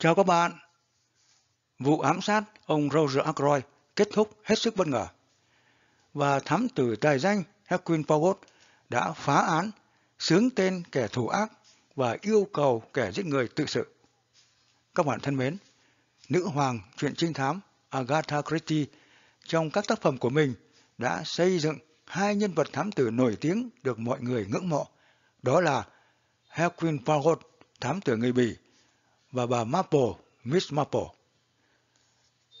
Chào các bạn! Vụ ám sát ông Roger Ackroyd kết thúc hết sức bất ngờ. Và thám tử tài danh Hercule Poirot đã phá án, sướng tên kẻ thù ác và yêu cầu kẻ giết người tự sự. Các bạn thân mến, nữ hoàng truyện trinh thám Agatha Christie trong các tác phẩm của mình đã xây dựng hai nhân vật thám tử nổi tiếng được mọi người ngưỡng mộ. Đó là Hercule Poirot, thám tử người Bỉ, và bà Maple, Miss Maple.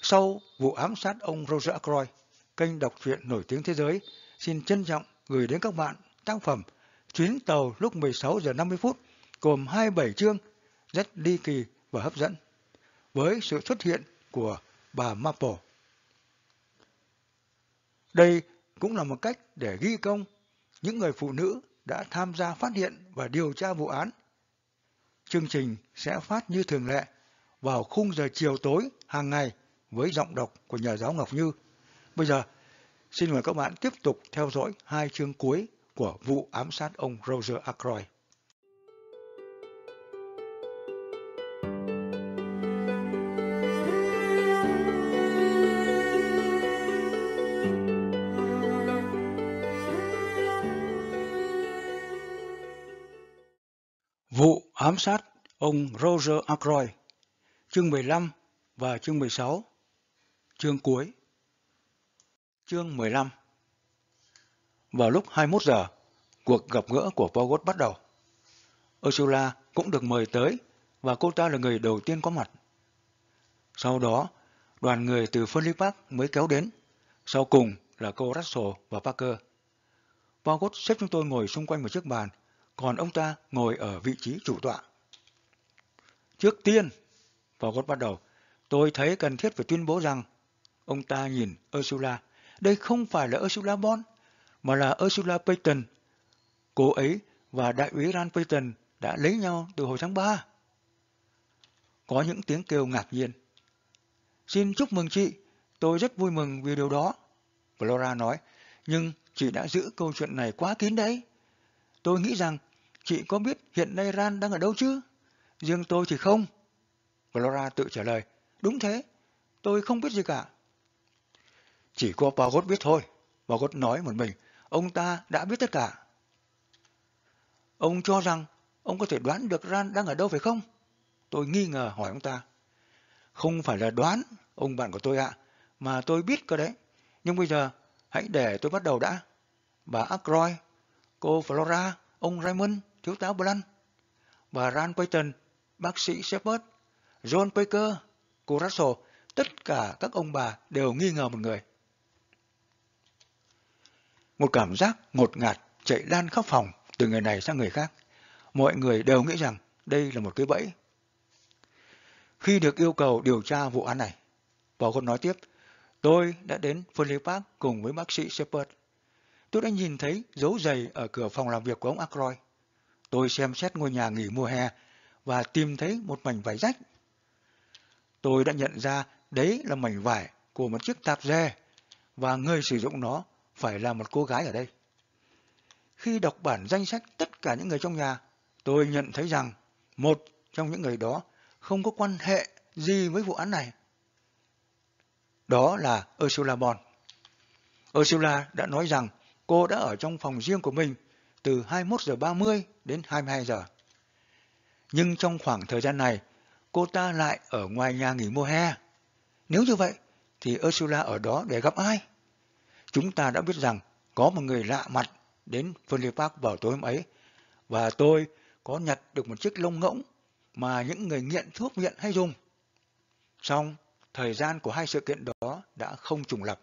Sau vụ ám sát ông Roger Ackroyd, kênh đọc truyện nổi tiếng thế giới xin trân trọng gửi đến các bạn tác phẩm Chuyến tàu lúc 16 giờ 50 phút gồm 27 chương rất ly kỳ và hấp dẫn với sự xuất hiện của bà Maple. Đây cũng là một cách để ghi công những người phụ nữ đã tham gia phát hiện và điều tra vụ án. Chương trình sẽ phát như thường lệ vào khung giờ chiều tối hàng ngày với giọng đọc của nhà giáo Ngọc Như. Bây giờ, xin mời các bạn tiếp tục theo dõi hai chương cuối của vụ ám sát ông Roger Ackroyd. Ám sát ông Roger Ackroyd, chương 15 và chương 16, chương cuối. Chương 15 Vào lúc 21 giờ, cuộc gặp gỡ của Pogot bắt đầu. Ursula cũng được mời tới và cô ta là người đầu tiên có mặt. Sau đó, đoàn người từ Phân Park mới kéo đến. Sau cùng là cô Russell và Parker. Pogot xếp chúng tôi ngồi xung quanh một chiếc bàn, còn ông ta ngồi ở vị trí chủ tọa. Trước tiên, Pogot bắt đầu, tôi thấy cần thiết phải tuyên bố rằng ông ta nhìn Ursula. Đây không phải là Ursula Bond, mà là Ursula Payton. Cô ấy và đại úy Rand Payton đã lấy nhau từ hồi tháng 3. Có những tiếng kêu ngạc nhiên. Xin chúc mừng chị, tôi rất vui mừng vì điều đó. Flora nói, nhưng chị đã giữ câu chuyện này quá kín đấy. Tôi nghĩ rằng chị có biết hiện nay Ran đang ở đâu chứ? Riêng tôi thì không. Flora tự trả lời, đúng thế, tôi không biết gì cả. Chỉ có Pagot biết thôi. Pagot nói một mình, ông ta đã biết tất cả. Ông cho rằng ông có thể đoán được Ran đang ở đâu phải không? Tôi nghi ngờ hỏi ông ta. Không phải là đoán, ông bạn của tôi ạ, mà tôi biết cơ đấy. Nhưng bây giờ, hãy để tôi bắt đầu đã. Bà Ackroyd, cô Flora, ông Raymond, thiếu tá Blanc, bà Ran Payton, bác sĩ Shepard, John Baker, cô Russell, tất cả các ông bà đều nghi ngờ một người. Một cảm giác ngột ngạt chạy lan khắp phòng từ người này sang người khác. Mọi người đều nghĩ rằng đây là một cái bẫy. Khi được yêu cầu điều tra vụ án này, Bảo còn nói tiếp, tôi đã đến Foley Park cùng với bác sĩ Shepard. Tôi đã nhìn thấy dấu giày ở cửa phòng làm việc của ông Ackroyd. Tôi xem xét ngôi nhà nghỉ mùa hè và tìm thấy một mảnh vải rách. Tôi đã nhận ra đấy là mảnh vải của một chiếc tạp dề và người sử dụng nó phải là một cô gái ở đây. Khi đọc bản danh sách tất cả những người trong nhà, tôi nhận thấy rằng một trong những người đó không có quan hệ gì với vụ án này. Đó là Ursula Bond. Ursula đã nói rằng cô đã ở trong phòng riêng của mình từ 21 giờ 30 đến 22 giờ. Nhưng trong khoảng thời gian này, cô ta lại ở ngoài nhà nghỉ mùa hè. Nếu như vậy, thì Ursula ở đó để gặp ai? Chúng ta đã biết rằng có một người lạ mặt đến Fernley Park vào tối hôm ấy, và tôi có nhặt được một chiếc lông ngỗng mà những người nghiện thuốc nghiện hay dùng. Xong, thời gian của hai sự kiện đó đã không trùng lập.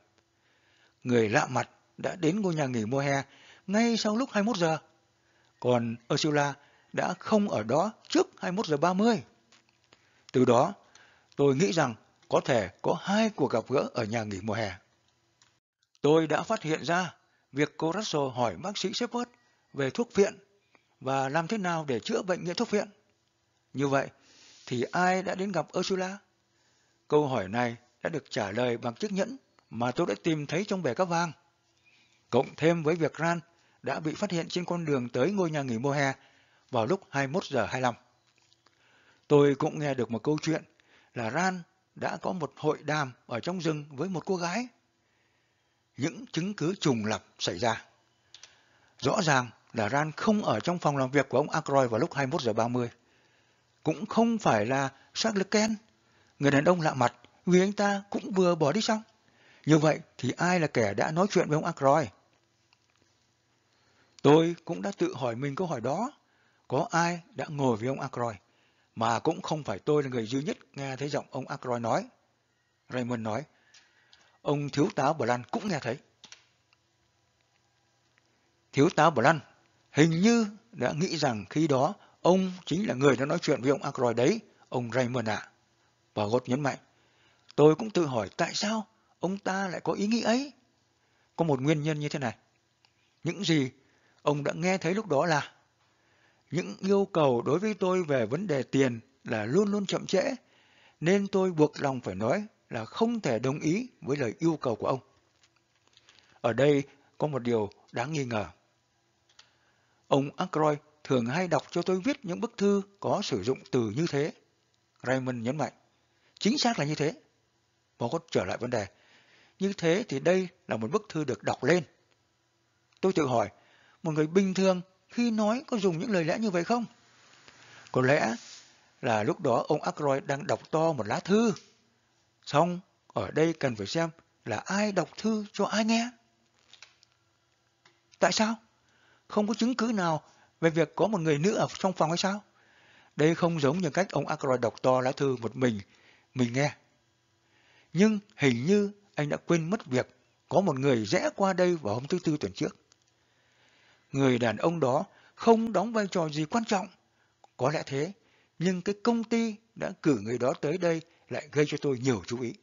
Người lạ mặt đã đến ngôi nhà nghỉ mùa hè ngay sau lúc 21 giờ. Còn Ursula đã không ở đó trước 21 giờ 30. Từ đó, tôi nghĩ rằng có thể có hai cuộc gặp gỡ ở nhà nghỉ mùa hè. Tôi đã phát hiện ra việc cô Russell hỏi bác sĩ Shepard về thuốc viện và làm thế nào để chữa bệnh nghiện thuốc viện. Như vậy, thì ai đã đến gặp Ursula? Câu hỏi này đã được trả lời bằng chiếc nhẫn mà tôi đã tìm thấy trong bể cá vàng. Cộng thêm với việc Ran đã bị phát hiện trên con đường tới ngôi nhà nghỉ mùa hè vào lúc 21 giờ 25. Tôi cũng nghe được một câu chuyện là Ran đã có một hội đàm ở trong rừng với một cô gái. Những chứng cứ trùng lập xảy ra. Rõ ràng là Ran không ở trong phòng làm việc của ông Ackroyd vào lúc 21 giờ 30. Cũng không phải là Charles Ken, người đàn ông lạ mặt, vì anh ta cũng vừa bỏ đi xong. Như vậy thì ai là kẻ đã nói chuyện với ông Ackroyd? Tôi cũng đã tự hỏi mình câu hỏi đó. Có ai đã ngồi với ông Ackroyd? Mà cũng không phải tôi là người duy nhất nghe thấy giọng ông Ackroyd nói. Raymond nói. Ông thiếu tá Blan cũng nghe thấy. Thiếu tá Blan hình như đã nghĩ rằng khi đó ông chính là người đã nói chuyện với ông Ackroyd đấy, ông Raymond ạ. À. Và gột nhấn mạnh. Tôi cũng tự hỏi tại sao ông ta lại có ý nghĩ ấy. Có một nguyên nhân như thế này. Những gì ông đã nghe thấy lúc đó là những yêu cầu đối với tôi về vấn đề tiền là luôn luôn chậm trễ, nên tôi buộc lòng phải nói là không thể đồng ý với lời yêu cầu của ông. Ở đây có một điều đáng nghi ngờ. Ông Ackroyd thường hay đọc cho tôi viết những bức thư có sử dụng từ như thế. Raymond nhấn mạnh. Chính xác là như thế. Bó trở lại vấn đề. Như thế thì đây là một bức thư được đọc lên. Tôi tự hỏi, một người bình thường khi nói có dùng những lời lẽ như vậy không? Có lẽ là lúc đó ông Ackroyd đang đọc to một lá thư. Xong, ở đây cần phải xem là ai đọc thư cho ai nghe. Tại sao? Không có chứng cứ nào về việc có một người nữ ở trong phòng hay sao? Đây không giống như cách ông Ackroyd đọc to lá thư một mình, mình nghe. Nhưng hình như anh đã quên mất việc có một người rẽ qua đây vào hôm thứ tư tuần trước. Người đàn ông đó không đóng vai trò gì quan trọng. Có lẽ thế, nhưng cái công ty đã cử người đó tới đây lại gây cho tôi nhiều chú ý.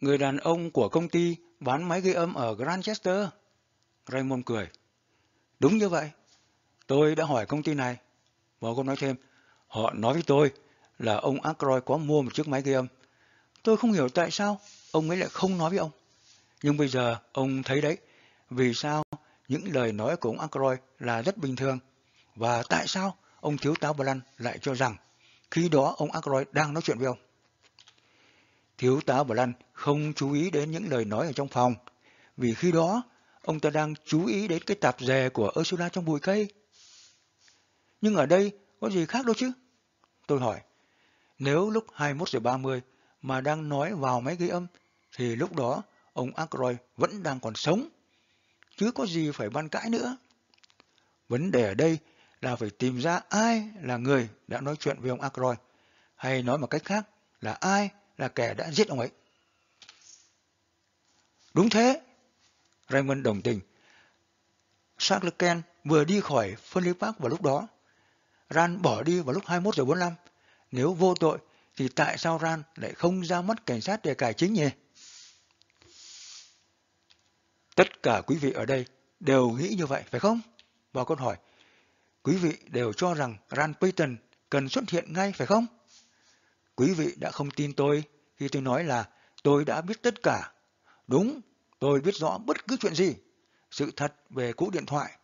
Người đàn ông của công ty bán máy ghi âm ở Grandchester. Raymond cười. Đúng như vậy. Tôi đã hỏi công ty này. Và cô nói thêm, họ nói với tôi là ông Ackroyd có mua một chiếc máy ghi âm. Tôi không hiểu tại sao ông ấy lại không nói với ông. Nhưng bây giờ ông thấy đấy, vì sao những lời nói của ông Ackroyd là rất bình thường. Và tại sao ông thiếu tá Blanc lại cho rằng khi đó ông Ackroyd đang nói chuyện với ông? Thiếu tá Blanc không chú ý đến những lời nói ở trong phòng, vì khi đó ông ta đang chú ý đến cái tạp dề của Ursula trong bụi cây. Nhưng ở đây có gì khác đâu chứ? Tôi hỏi, nếu lúc 21 giờ 30 mà đang nói vào máy ghi âm, thì lúc đó ông Ackroyd vẫn đang còn sống chứ có gì phải bàn cãi nữa. Vấn đề ở đây là phải tìm ra ai là người đã nói chuyện với ông Ackroyd, hay nói một cách khác là ai là kẻ đã giết ông ấy. Đúng thế, Raymond đồng tình. Charles Ken vừa đi khỏi Funley Park vào lúc đó. Ran bỏ đi vào lúc 21 giờ 45. Nếu vô tội, thì tại sao Ran lại không ra mắt cảnh sát để cải chính nhỉ? Tất cả quý vị ở đây đều nghĩ như vậy, phải không? Và con hỏi, quý vị đều cho rằng Rand Payton cần xuất hiện ngay, phải không? Quý vị đã không tin tôi khi tôi nói là tôi đã biết tất cả. Đúng, tôi biết rõ bất cứ chuyện gì. Sự thật về cũ điện thoại,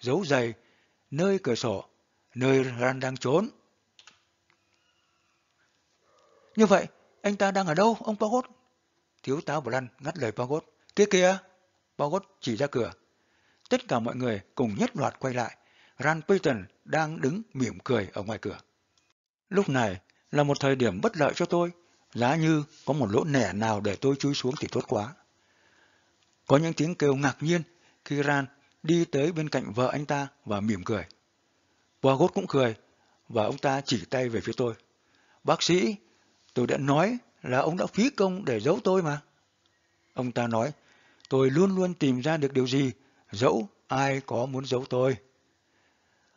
dấu giày, nơi cửa sổ, nơi Rand đang trốn. Như vậy, anh ta đang ở đâu, ông Pagot? Thiếu tá Blan ngắt lời Pagot. Kia kìa, Bogot chỉ ra cửa. Tất cả mọi người cùng nhất loạt quay lại. Rand Payton đang đứng mỉm cười ở ngoài cửa. Lúc này là một thời điểm bất lợi cho tôi, giá như có một lỗ nẻ nào để tôi chui xuống thì tốt quá. Có những tiếng kêu ngạc nhiên khi Ran đi tới bên cạnh vợ anh ta và mỉm cười. Bogot cũng cười và ông ta chỉ tay về phía tôi. Bác sĩ, tôi đã nói là ông đã phí công để giấu tôi mà. Ông ta nói, tôi luôn luôn tìm ra được điều gì, dẫu ai có muốn giấu tôi.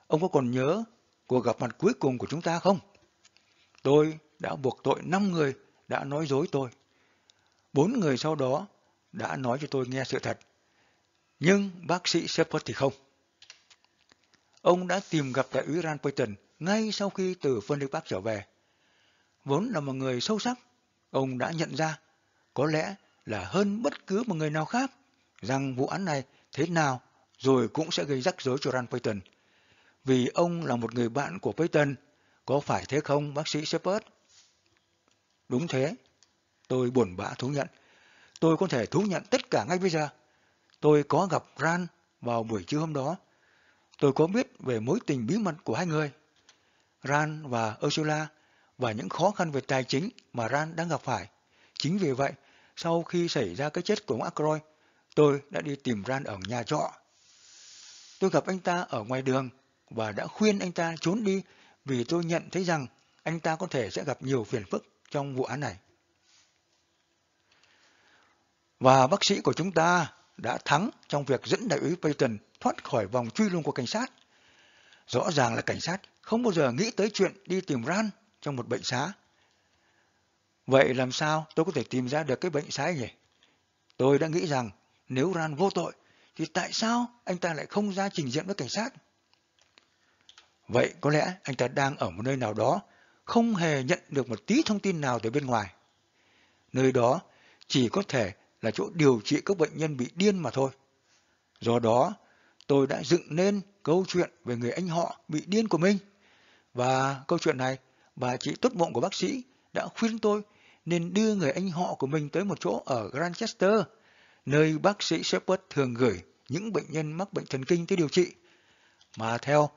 Ông có còn nhớ cuộc gặp mặt cuối cùng của chúng ta không? Tôi đã buộc tội 5 người đã nói dối tôi. Bốn người sau đó đã nói cho tôi nghe sự thật. Nhưng bác sĩ Shepard thì không. Ông đã tìm gặp đại úy Rand Payton ngay sau khi từ Phân Park trở về. Vốn là một người sâu sắc, ông đã nhận ra có lẽ là hơn bất cứ một người nào khác rằng vụ án này thế nào rồi cũng sẽ gây rắc rối cho Rand Payton. Vì ông là một người bạn của Payton, Có phải thế không, bác sĩ Shepard? Đúng thế. Tôi buồn bã thú nhận. Tôi có thể thú nhận tất cả ngay bây giờ. Tôi có gặp Ran vào buổi trưa hôm đó. Tôi có biết về mối tình bí mật của hai người. Ran và Ursula và những khó khăn về tài chính mà Ran đang gặp phải. Chính vì vậy, sau khi xảy ra cái chết của ông Ackroyd, tôi đã đi tìm Ran ở nhà trọ. Tôi gặp anh ta ở ngoài đường và đã khuyên anh ta trốn đi vì tôi nhận thấy rằng anh ta có thể sẽ gặp nhiều phiền phức trong vụ án này. Và bác sĩ của chúng ta đã thắng trong việc dẫn đại úy Payton thoát khỏi vòng truy lùng của cảnh sát. Rõ ràng là cảnh sát không bao giờ nghĩ tới chuyện đi tìm Ran trong một bệnh xá. Vậy làm sao tôi có thể tìm ra được cái bệnh sai nhỉ? Tôi đã nghĩ rằng nếu Ran vô tội thì tại sao anh ta lại không ra trình diện với cảnh sát? Vậy có lẽ anh ta đang ở một nơi nào đó, không hề nhận được một tí thông tin nào từ bên ngoài. Nơi đó chỉ có thể là chỗ điều trị các bệnh nhân bị điên mà thôi. Do đó, tôi đã dựng nên câu chuyện về người anh họ bị điên của mình. Và câu chuyện này, bà chị tốt bụng của bác sĩ đã khuyên tôi nên đưa người anh họ của mình tới một chỗ ở Granchester, nơi bác sĩ Shepard thường gửi những bệnh nhân mắc bệnh thần kinh tới điều trị. Mà theo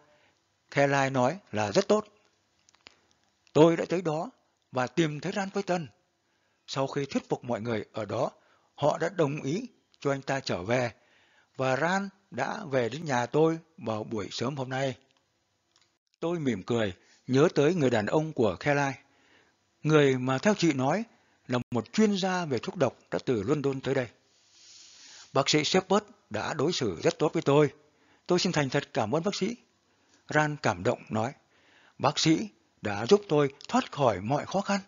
Caroline nói là rất tốt. Tôi đã tới đó và tìm thấy Ran Payton. Sau khi thuyết phục mọi người ở đó, họ đã đồng ý cho anh ta trở về và Ran đã về đến nhà tôi vào buổi sớm hôm nay. Tôi mỉm cười, nhớ tới người đàn ông của Caroline. Người mà theo chị nói là một chuyên gia về thuốc độc đã từ London tới đây. Bác sĩ Shepard đã đối xử rất tốt với tôi. Tôi xin thành thật cảm ơn bác sĩ. Ran cảm động nói, bác sĩ đã giúp tôi thoát khỏi mọi khó khăn.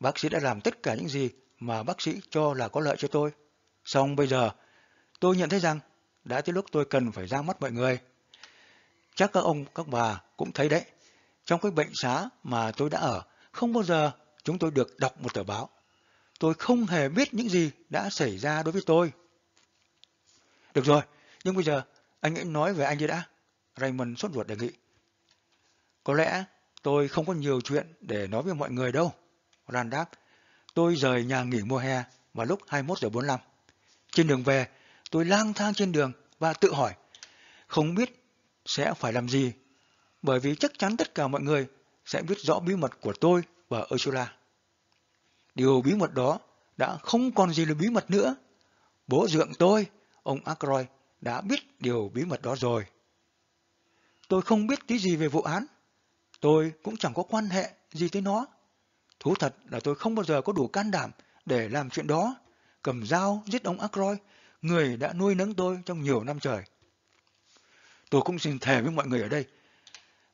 Bác sĩ đã làm tất cả những gì mà bác sĩ cho là có lợi cho tôi. Xong bây giờ, tôi nhận thấy rằng đã tới lúc tôi cần phải ra mắt mọi người. Chắc các ông, các bà cũng thấy đấy. Trong cái bệnh xá mà tôi đã ở, không bao giờ chúng tôi được đọc một tờ báo. Tôi không hề biết những gì đã xảy ra đối với tôi. Được rồi, nhưng bây giờ anh hãy nói về anh đi đã. Raymond sốt ruột đề nghị. Có lẽ tôi không có nhiều chuyện để nói với mọi người đâu. Rand đáp, tôi rời nhà nghỉ mùa hè vào lúc 21 giờ 45. Trên đường về, tôi lang thang trên đường và tự hỏi, không biết sẽ phải làm gì, bởi vì chắc chắn tất cả mọi người sẽ biết rõ bí mật của tôi và Ursula. Điều bí mật đó đã không còn gì là bí mật nữa. Bố dượng tôi, ông Ackroyd, đã biết điều bí mật đó rồi. Tôi không biết tí gì về vụ án. Tôi cũng chẳng có quan hệ gì tới nó. Thú thật là tôi không bao giờ có đủ can đảm để làm chuyện đó. Cầm dao giết ông Ackroyd, người đã nuôi nấng tôi trong nhiều năm trời. Tôi cũng xin thề với mọi người ở đây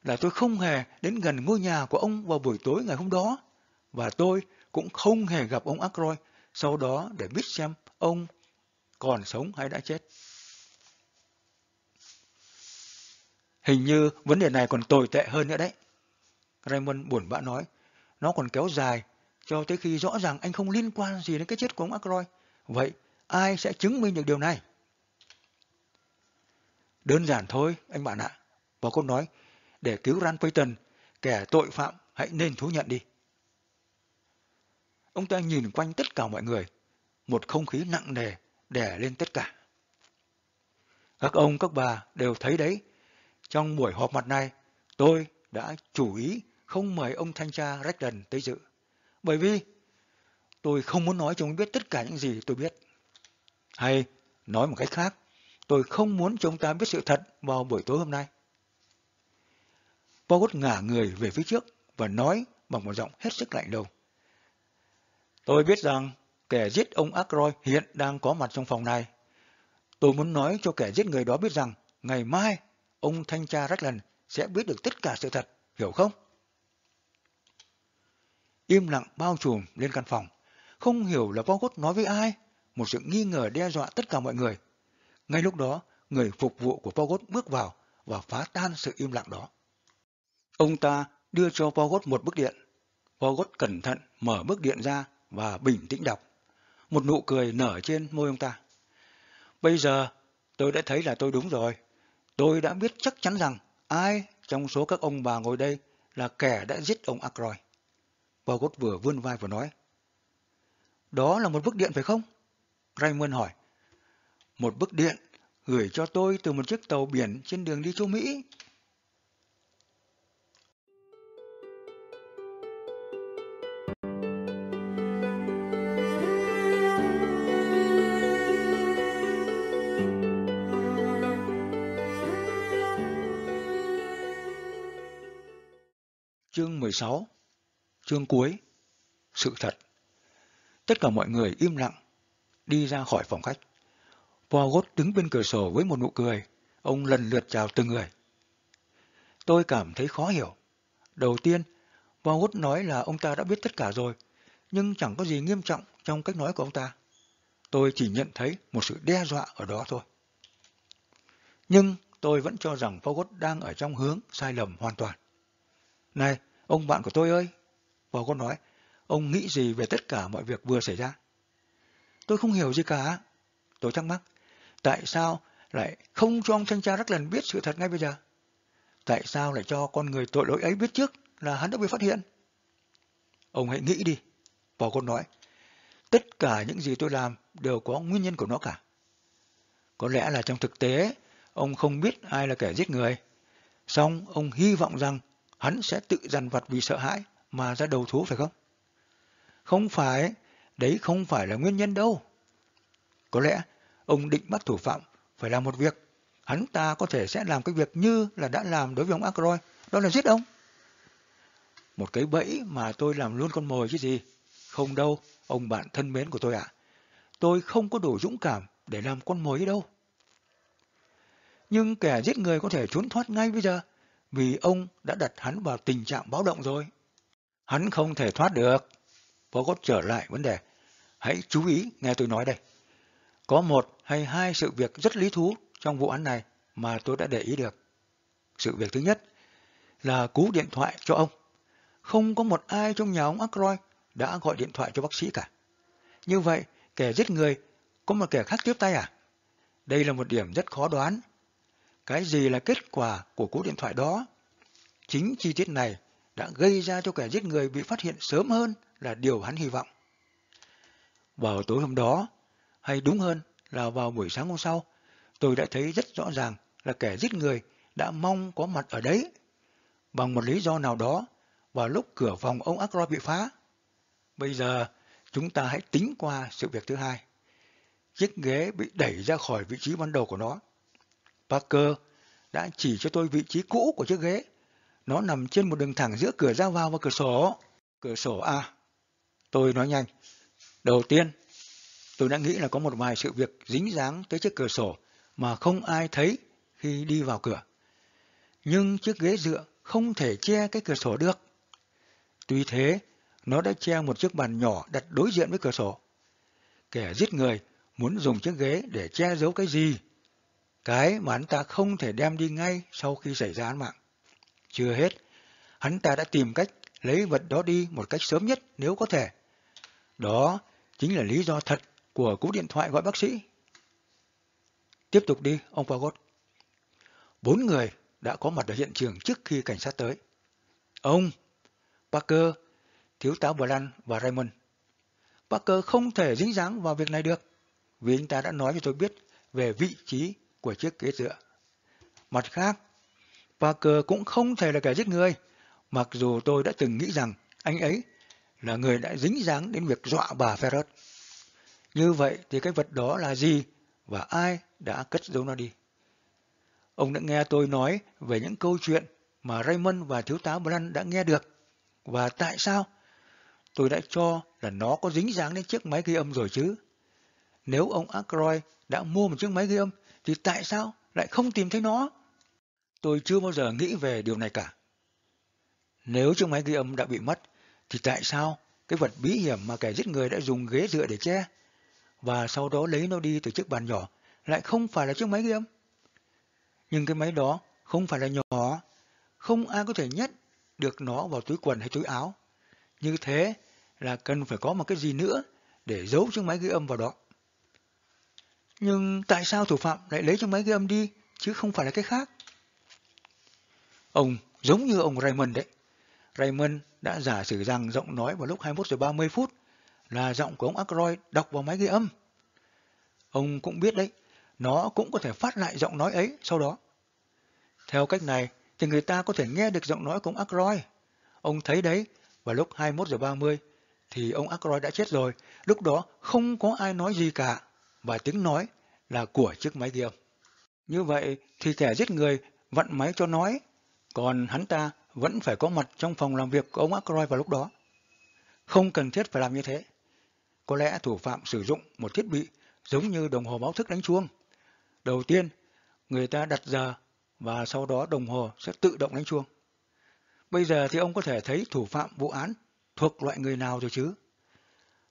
là tôi không hề đến gần ngôi nhà của ông vào buổi tối ngày hôm đó. Và tôi cũng không hề gặp ông Ackroyd sau đó để biết xem ông còn sống hay đã chết. Hình như vấn đề này còn tồi tệ hơn nữa đấy. Raymond buồn bã nói, nó còn kéo dài cho tới khi rõ ràng anh không liên quan gì đến cái chết của ông Ackroyd. Vậy ai sẽ chứng minh được điều này? Đơn giản thôi, anh bạn ạ. Và cô nói, để cứu Ran Payton, kẻ tội phạm hãy nên thú nhận đi. Ông ta nhìn quanh tất cả mọi người, một không khí nặng nề đè lên tất cả. Các ông, các bà đều thấy đấy, trong buổi họp mặt này, tôi đã chủ ý không mời ông thanh tra Redden tới dự. Bởi vì tôi không muốn nói cho ông biết tất cả những gì tôi biết. Hay, nói một cách khác, tôi không muốn chúng ta biết sự thật vào buổi tối hôm nay. Pogot ngả người về phía trước và nói bằng một giọng hết sức lạnh lùng. Tôi biết rằng kẻ giết ông Ackroyd hiện đang có mặt trong phòng này. Tôi muốn nói cho kẻ giết người đó biết rằng ngày mai ông thanh tra Rackland sẽ biết được tất cả sự thật, hiểu không? Im lặng bao trùm lên căn phòng. Không hiểu là Pogot nói với ai. Một sự nghi ngờ đe dọa tất cả mọi người. Ngay lúc đó, người phục vụ của Pogot bước vào và phá tan sự im lặng đó. Ông ta đưa cho Pogot một bức điện. Pogot cẩn thận mở bức điện ra và bình tĩnh đọc. Một nụ cười nở trên môi ông ta. Bây giờ tôi đã thấy là tôi đúng rồi. Tôi đã biết chắc chắn rằng ai trong số các ông bà ngồi đây là kẻ đã giết ông Ackroyd. Pogot vừa vươn vai vừa nói. Đó là một bức điện phải không? Raymond hỏi. Một bức điện gửi cho tôi từ một chiếc tàu biển trên đường đi châu Mỹ. Chương 16 Chương cuối Sự thật Tất cả mọi người im lặng, đi ra khỏi phòng khách. Poirot đứng bên cửa sổ với một nụ cười, ông lần lượt chào từng người. Tôi cảm thấy khó hiểu. Đầu tiên, Poirot nói là ông ta đã biết tất cả rồi, nhưng chẳng có gì nghiêm trọng trong cách nói của ông ta. Tôi chỉ nhận thấy một sự đe dọa ở đó thôi. Nhưng tôi vẫn cho rằng Poirot đang ở trong hướng sai lầm hoàn toàn. Này, ông bạn của tôi ơi! Bò con nói, ông nghĩ gì về tất cả mọi việc vừa xảy ra? Tôi không hiểu gì cả. Tôi thắc mắc, tại sao lại không cho ông thanh tra rắc lần biết sự thật ngay bây giờ? Tại sao lại cho con người tội lỗi ấy biết trước là hắn đã bị phát hiện? Ông hãy nghĩ đi. Bò con nói, tất cả những gì tôi làm đều có nguyên nhân của nó cả. Có lẽ là trong thực tế, ông không biết ai là kẻ giết người. Xong, ông hy vọng rằng hắn sẽ tự dằn vặt vì sợ hãi mà ra đầu thú phải không? Không phải, đấy không phải là nguyên nhân đâu. Có lẽ ông định bắt thủ phạm phải làm một việc. Hắn ta có thể sẽ làm cái việc như là đã làm đối với ông Ackroyd, đó là giết ông. Một cái bẫy mà tôi làm luôn con mồi chứ gì. Không đâu, ông bạn thân mến của tôi ạ. Tôi không có đủ dũng cảm để làm con mồi đâu. Nhưng kẻ giết người có thể trốn thoát ngay bây giờ, vì ông đã đặt hắn vào tình trạng báo động rồi. Hắn không thể thoát được. Pogot trở lại vấn đề. Hãy chú ý nghe tôi nói đây. Có một hay hai sự việc rất lý thú trong vụ án này mà tôi đã để ý được. Sự việc thứ nhất là cú điện thoại cho ông. Không có một ai trong nhà ông Ackroyd đã gọi điện thoại cho bác sĩ cả. Như vậy, kẻ giết người có một kẻ khác tiếp tay à? Đây là một điểm rất khó đoán. Cái gì là kết quả của cú điện thoại đó? Chính chi tiết này đã gây ra cho kẻ giết người bị phát hiện sớm hơn là điều hắn hy vọng. Vào tối hôm đó, hay đúng hơn là vào buổi sáng hôm sau, tôi đã thấy rất rõ ràng là kẻ giết người đã mong có mặt ở đấy. Bằng một lý do nào đó, vào lúc cửa phòng ông Akro bị phá. Bây giờ, chúng ta hãy tính qua sự việc thứ hai. Chiếc ghế bị đẩy ra khỏi vị trí ban đầu của nó. Parker đã chỉ cho tôi vị trí cũ của chiếc ghế. Nó nằm trên một đường thẳng giữa cửa ra vào và cửa sổ. Cửa sổ A. Tôi nói nhanh. Đầu tiên, tôi đã nghĩ là có một vài sự việc dính dáng tới chiếc cửa sổ mà không ai thấy khi đi vào cửa. Nhưng chiếc ghế dựa không thể che cái cửa sổ được. Tuy thế, nó đã che một chiếc bàn nhỏ đặt đối diện với cửa sổ. Kẻ giết người muốn dùng chiếc ghế để che giấu cái gì? Cái mà hắn ta không thể đem đi ngay sau khi xảy ra án mạng. Chưa hết, hắn ta đã tìm cách lấy vật đó đi một cách sớm nhất nếu có thể. Đó chính là lý do thật của cú điện thoại gọi bác sĩ. Tiếp tục đi, ông Pagot. Bốn người đã có mặt ở hiện trường trước khi cảnh sát tới. Ông, Parker, thiếu tá Blan và Raymond. Parker không thể dính dáng vào việc này được, vì anh ta đã nói cho tôi biết về vị trí của chiếc ghế dựa. Mặt khác, Parker cũng không thể là kẻ giết người, mặc dù tôi đã từng nghĩ rằng anh ấy là người đã dính dáng đến việc dọa bà Ferret. Như vậy thì cái vật đó là gì và ai đã cất giấu nó đi? Ông đã nghe tôi nói về những câu chuyện mà Raymond và thiếu tá Blunt đã nghe được. Và tại sao? Tôi đã cho là nó có dính dáng đến chiếc máy ghi âm rồi chứ. Nếu ông Ackroyd đã mua một chiếc máy ghi âm thì tại sao lại không tìm thấy nó? Tôi chưa bao giờ nghĩ về điều này cả. Nếu chiếc máy ghi âm đã bị mất thì tại sao cái vật bí hiểm mà kẻ giết người đã dùng ghế dựa để che và sau đó lấy nó đi từ chiếc bàn nhỏ lại không phải là chiếc máy ghi âm? Nhưng cái máy đó không phải là nhỏ, không ai có thể nhét được nó vào túi quần hay túi áo. Như thế là cần phải có một cái gì nữa để giấu chiếc máy ghi âm vào đó. Nhưng tại sao thủ phạm lại lấy cho máy ghi âm đi chứ không phải là cái khác? Ông giống như ông Raymond đấy. Raymond đã giả sử rằng giọng nói vào lúc 21 giờ 30 phút là giọng của ông Ackroyd đọc vào máy ghi âm. Ông cũng biết đấy, nó cũng có thể phát lại giọng nói ấy sau đó. Theo cách này thì người ta có thể nghe được giọng nói của ông Ackroyd. Ông thấy đấy, vào lúc 21 giờ 30 thì ông Ackroyd đã chết rồi. Lúc đó không có ai nói gì cả và tiếng nói là của chiếc máy ghi âm. Như vậy thì kẻ giết người vận máy cho nói, còn hắn ta vẫn phải có mặt trong phòng làm việc của ông Ackroyd vào lúc đó. Không cần thiết phải làm như thế. Có lẽ thủ phạm sử dụng một thiết bị giống như đồng hồ báo thức đánh chuông. Đầu tiên, người ta đặt giờ và sau đó đồng hồ sẽ tự động đánh chuông. Bây giờ thì ông có thể thấy thủ phạm vụ án thuộc loại người nào rồi chứ?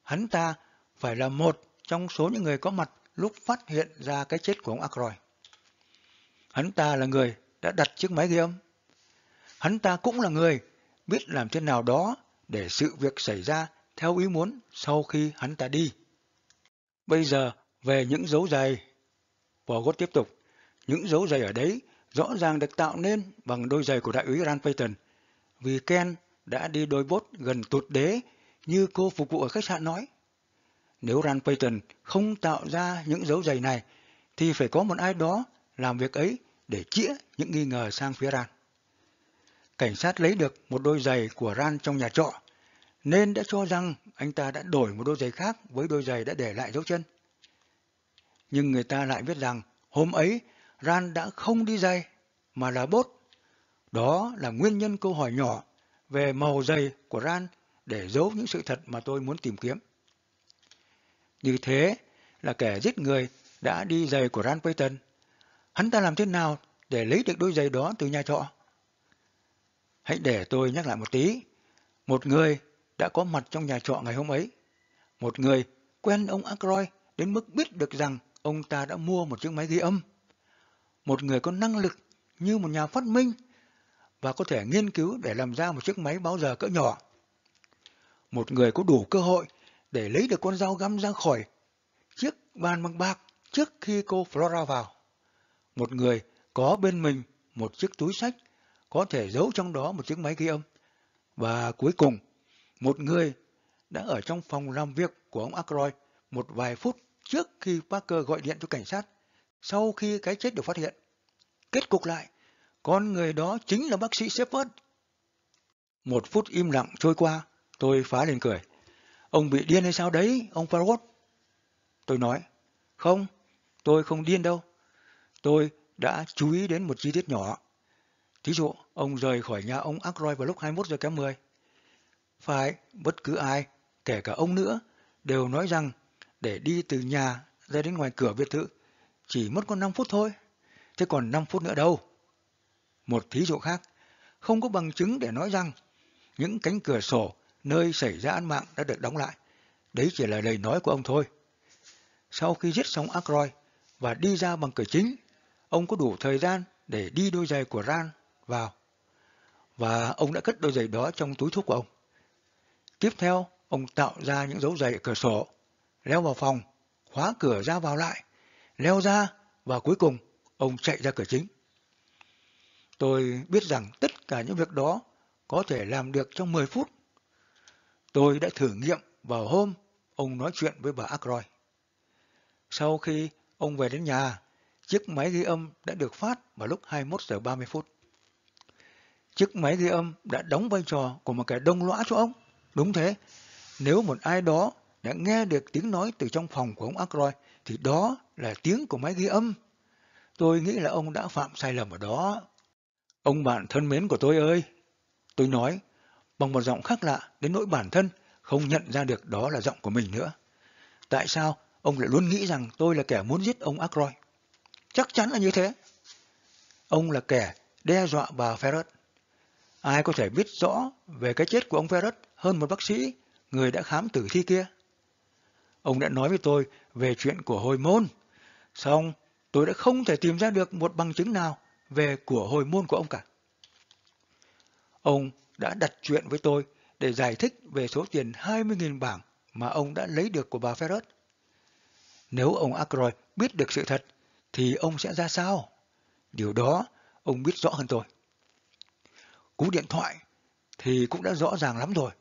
Hắn ta phải là một trong số những người có mặt lúc phát hiện ra cái chết của ông Ackroyd. Hắn ta là người đã đặt chiếc máy ghi âm. Hắn ta cũng là người biết làm thế nào đó để sự việc xảy ra theo ý muốn sau khi hắn ta đi. Bây giờ, về những dấu giày. Pogot tiếp tục. Những dấu giày ở đấy rõ ràng được tạo nên bằng đôi giày của đại úy Rand Payton. Vì Ken đã đi đôi bốt gần tụt đế như cô phục vụ ở khách sạn nói. Nếu Rand Payton không tạo ra những dấu giày này, thì phải có một ai đó làm việc ấy để chĩa những nghi ngờ sang phía Rand. Cảnh sát lấy được một đôi giày của Rand trong nhà trọ, nên đã cho rằng anh ta đã đổi một đôi giày khác với đôi giày đã để lại dấu chân. Nhưng người ta lại biết rằng hôm ấy Ran đã không đi giày, mà là bốt. Đó là nguyên nhân câu hỏi nhỏ về màu giày của Ran để giấu những sự thật mà tôi muốn tìm kiếm. Như thế là kẻ giết người đã đi giày của Ran Payton. Hắn ta làm thế nào để lấy được đôi giày đó từ nhà trọ? Hãy để tôi nhắc lại một tí. Một người đã có mặt trong nhà trọ ngày hôm ấy. Một người quen ông Ackroyd đến mức biết được rằng ông ta đã mua một chiếc máy ghi âm. Một người có năng lực như một nhà phát minh và có thể nghiên cứu để làm ra một chiếc máy báo giờ cỡ nhỏ. Một người có đủ cơ hội để lấy được con dao găm ra khỏi chiếc bàn bằng bạc trước khi cô Flora vào. Một người có bên mình một chiếc túi sách có thể giấu trong đó một chiếc máy ghi âm. Và cuối cùng, một người đã ở trong phòng làm việc của ông Ackroyd một vài phút trước khi Parker gọi điện cho cảnh sát, sau khi cái chết được phát hiện. Kết cục lại, con người đó chính là bác sĩ Shepard. Một phút im lặng trôi qua, tôi phá lên cười. Ông bị điên hay sao đấy, ông Farod? Tôi nói, không, tôi không điên đâu. Tôi đã chú ý đến một chi tiết nhỏ. Thí dụ, ông rời khỏi nhà ông Ackroyd vào lúc 21 giờ kém 10. Phải, bất cứ ai, kể cả ông nữa, đều nói rằng để đi từ nhà ra đến ngoài cửa biệt thự chỉ mất có 5 phút thôi. Thế còn 5 phút nữa đâu? Một thí dụ khác, không có bằng chứng để nói rằng những cánh cửa sổ nơi xảy ra án mạng đã được đóng lại. Đấy chỉ là lời nói của ông thôi. Sau khi giết xong Ackroyd và đi ra bằng cửa chính, ông có đủ thời gian để đi đôi giày của Ran vào. Và ông đã cất đôi giày đó trong túi thuốc của ông. Tiếp theo, ông tạo ra những dấu giày ở cửa sổ leo vào phòng, khóa cửa ra vào lại, leo ra và cuối cùng ông chạy ra cửa chính. Tôi biết rằng tất cả những việc đó có thể làm được trong 10 phút. Tôi đã thử nghiệm vào hôm ông nói chuyện với bà Ackroyd. Sau khi ông về đến nhà, chiếc máy ghi âm đã được phát vào lúc 21 giờ 30 phút. Chiếc máy ghi âm đã đóng vai trò của một kẻ đông lõa cho ông. Đúng thế, nếu một ai đó đã nghe được tiếng nói từ trong phòng của ông Ackroyd thì đó là tiếng của máy ghi âm. Tôi nghĩ là ông đã phạm sai lầm ở đó. Ông bạn thân mến của tôi ơi! Tôi nói bằng một giọng khác lạ đến nỗi bản thân không nhận ra được đó là giọng của mình nữa. Tại sao ông lại luôn nghĩ rằng tôi là kẻ muốn giết ông Ackroyd? Chắc chắn là như thế. Ông là kẻ đe dọa bà Ferret. Ai có thể biết rõ về cái chết của ông Ferret hơn một bác sĩ, người đã khám tử thi kia? Ông đã nói với tôi về chuyện của hồi môn. Xong, tôi đã không thể tìm ra được một bằng chứng nào về của hồi môn của ông cả. Ông đã đặt chuyện với tôi để giải thích về số tiền 20.000 bảng mà ông đã lấy được của bà Ferret. Nếu ông Ackroyd biết được sự thật, thì ông sẽ ra sao? Điều đó ông biết rõ hơn tôi. Cú điện thoại thì cũng đã rõ ràng lắm rồi.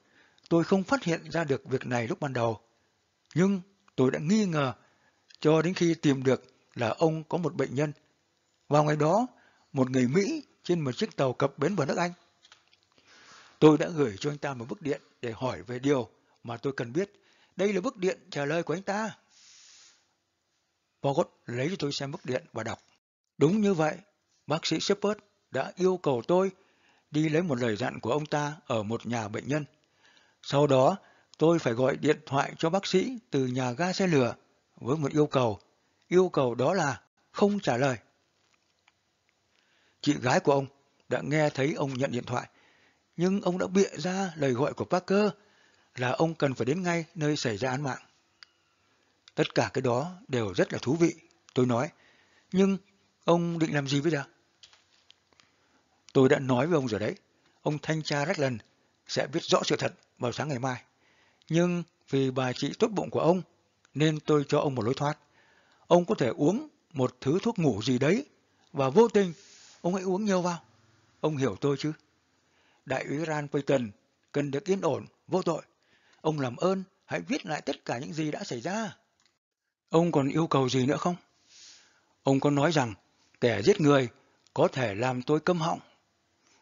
Tôi không phát hiện ra được việc này lúc ban đầu. Nhưng tôi đã nghi ngờ cho đến khi tìm được là ông có một bệnh nhân. Vào ngày đó, một người Mỹ trên một chiếc tàu cập bến vào nước Anh. Tôi đã gửi cho anh ta một bức điện để hỏi về điều mà tôi cần biết. Đây là bức điện trả lời của anh ta. Pogot lấy cho tôi xem bức điện và đọc. Đúng như vậy, bác sĩ Shepard đã yêu cầu tôi đi lấy một lời dặn của ông ta ở một nhà bệnh nhân. Sau đó, tôi phải gọi điện thoại cho bác sĩ từ nhà ga xe lửa với một yêu cầu. Yêu cầu đó là không trả lời. Chị gái của ông đã nghe thấy ông nhận điện thoại, nhưng ông đã bịa ra lời gọi của Parker là ông cần phải đến ngay nơi xảy ra án mạng. Tất cả cái đó đều rất là thú vị, tôi nói. Nhưng ông định làm gì bây giờ? Tôi đã nói với ông rồi đấy. Ông thanh tra Ragland sẽ biết rõ sự thật vào sáng ngày mai. Nhưng vì bà chị tốt bụng của ông, nên tôi cho ông một lối thoát. Ông có thể uống một thứ thuốc ngủ gì đấy, và vô tình, ông hãy uống nhiều vào. Ông hiểu tôi chứ? Đại úy Ran Payton cần được yên ổn, vô tội. Ông làm ơn, hãy viết lại tất cả những gì đã xảy ra. Ông còn yêu cầu gì nữa không? Ông có nói rằng kẻ giết người có thể làm tôi câm họng.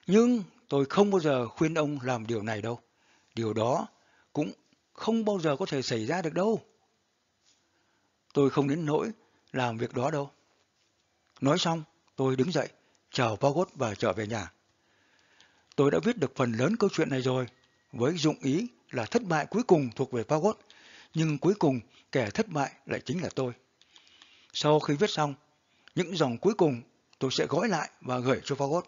Nhưng tôi không bao giờ khuyên ông làm điều này đâu. Điều đó cũng không bao giờ có thể xảy ra được đâu. Tôi không đến nỗi làm việc đó đâu. Nói xong, tôi đứng dậy, chào Pogot và trở về nhà. Tôi đã viết được phần lớn câu chuyện này rồi, với dụng ý là thất bại cuối cùng thuộc về Pagot, nhưng cuối cùng kẻ thất bại lại chính là tôi. Sau khi viết xong, những dòng cuối cùng tôi sẽ gói lại và gửi cho Pogot.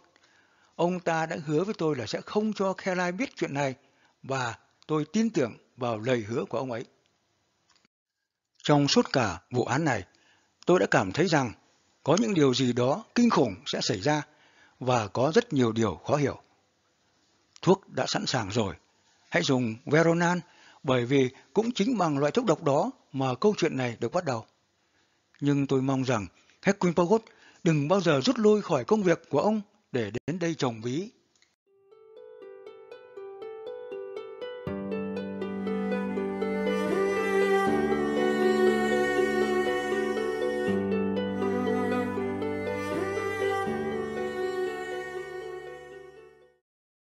Ông ta đã hứa với tôi là sẽ không cho Caroline biết chuyện này và tôi tin tưởng vào lời hứa của ông ấy. Trong suốt cả vụ án này, tôi đã cảm thấy rằng có những điều gì đó kinh khủng sẽ xảy ra và có rất nhiều điều khó hiểu. Thuốc đã sẵn sàng rồi. Hãy dùng Veronan, bởi vì cũng chính bằng loại thuốc độc đó mà câu chuyện này được bắt đầu. Nhưng tôi mong rằng Hedwig Pogot đừng bao giờ rút lui khỏi công việc của ông để đến đây trồng ví